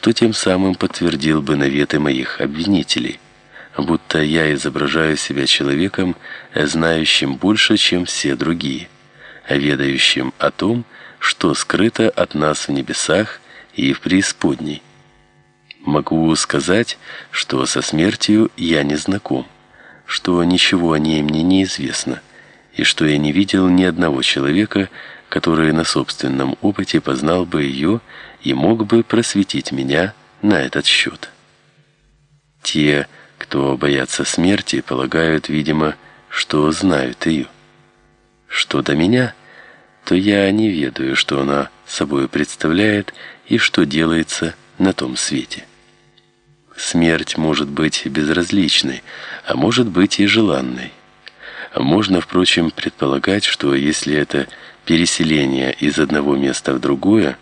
что тем самым подтвердил бы наветы моих обвинителей, будто я изображаю себя человеком, знающим больше, чем все другие, ведающим о том, что скрыто от нас в небесах и в преисподней. Могу сказать, что со смертью я не знаком, что ничего о ней мне не известно, и что я не видел ни одного человека, который на собственном опыте познал бы ее и мог бы просветить меня на этот счет. Те, кто боятся смерти, полагают, видимо, что знают ее. Что до меня, то я не ведаю, что она собой представляет и что делается на том свете. Смерть может быть безразличной, а может быть и желанной. Можно, впрочем, предполагать, что если это переселение из одного места в другое,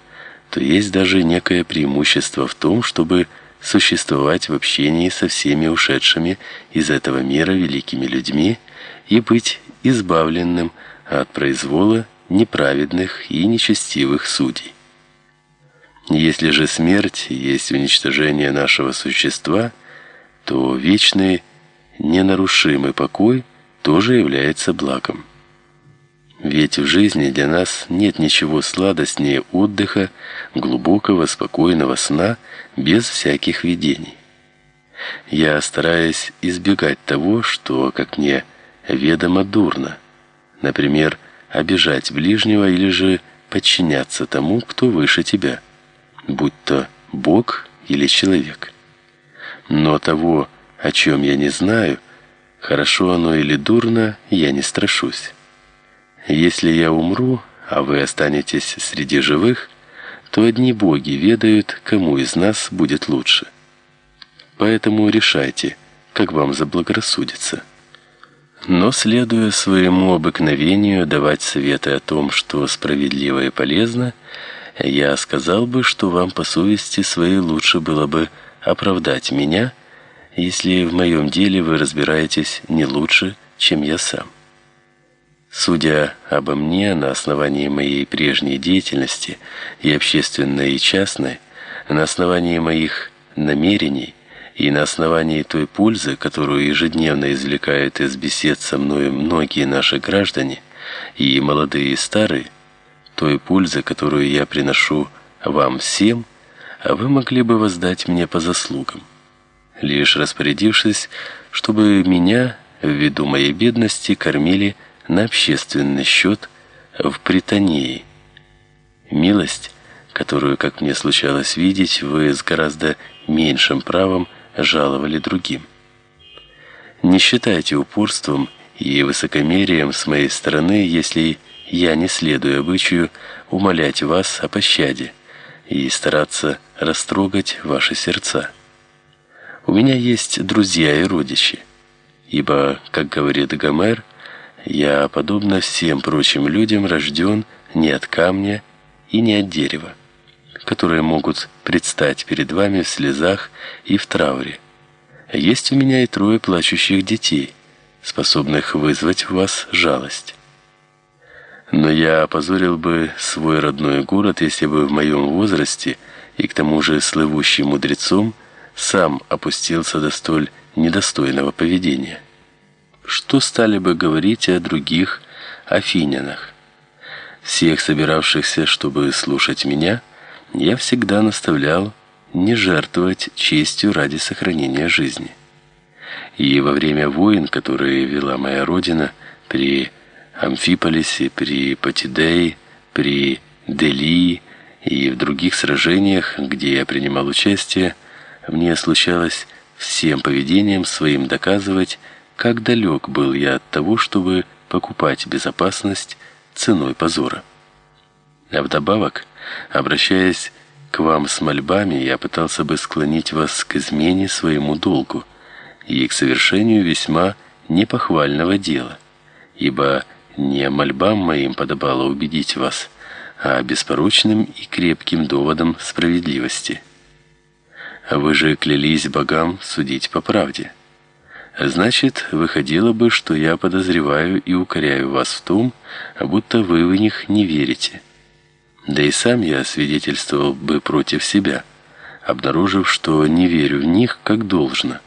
то есть даже некое преимущество в том, чтобы существовать в общении со всеми ушедшими из этого мира великими людьми и быть избавленным от произвола неправедных и нечестивых судей. Если же смерть есть уничтожение нашего существа, то вечный ненарушимый покой тоже является благом. Ведь в жизни для нас нет ничего сладостнее отдыха, глубокого, спокойного сна без всяких видений. Я стараюсь избегать того, что, как мне ведомо, дурно. Например, обижать ближнего или же подчиняться тому, кто выше тебя, будь то Бог или человек. Но того, о чем я не знаю, хорошо оно или дурно, я не страшусь. Если я умру, а вы останетесь среди живых, то одни боги ведают, кому из нас будет лучше. Поэтому решайте, как вам заблагорассудится. Но следуя своему обыкновению давать советы о том, что справедливо и полезно, я сказал бы, что вам по совести своей лучше было бы оправдать меня, если в моем деле вы разбираетесь не лучше, чем я сам. Судя обо мне на основании моей прежней деятельности, и общественной, и частной, на основании моих намерений и на основании той пользы, которую ежедневно извлекают из бесед со мной многие наши граждане, и молодые, и старые, той пользы, которую я приношу вам всем, а вы могли бы воздать мне по заслугам, лишь распорядившись, чтобы меня, ввиду моей бедности, кормили на общественный счет в Британии. Милость, которую, как мне случалось видеть, вы с гораздо меньшим правом жаловали другим. Не считайте упорством и высокомерием с моей стороны, если я не следую обычаю умолять вас о пощаде и стараться растрогать ваши сердца. У меня есть друзья и родичи, ибо, как говорит Гомер, я, подобно всем прочим людям, рожден не от камня и не от дерева, которые могут предстать перед вами в слезах и в трауре. Есть у меня и трое плачущих детей, способных вызвать в вас жалость. Но я опозорил бы свой родной город, если бы в моем возрасте и к тому же слывущим мудрецом сам опустился до столь недостойного поведения что стали бы говорить о других афинянах. Всех собиравшихся, чтобы слушать меня, я всегда наставлял не жертвовать честью ради сохранения жизни. И во время войн, которые вела моя родина при Амфиполисе, при Патидее, при Делии и в других сражениях, где я принимал участие, мне случалось всем поведением своим доказывать, как далек был я от того, чтобы покупать безопасность ценой позора. А вдобавок, обращаясь к вам с мольбами, я пытался бы склонить вас к измене своему долгу и к совершению весьма непохвального дела, ибо не мольбам моим подобало убедить вас, а беспорочным и крепким доводом справедливости. Вы же клялись богам судить по правде. Значит, выходило бы, что я подозреваю и укоряю вас в том, будто вы в них не верите. Да и сам я свидетельствовал бы против себя, обнаружив, что не верю в них как должно.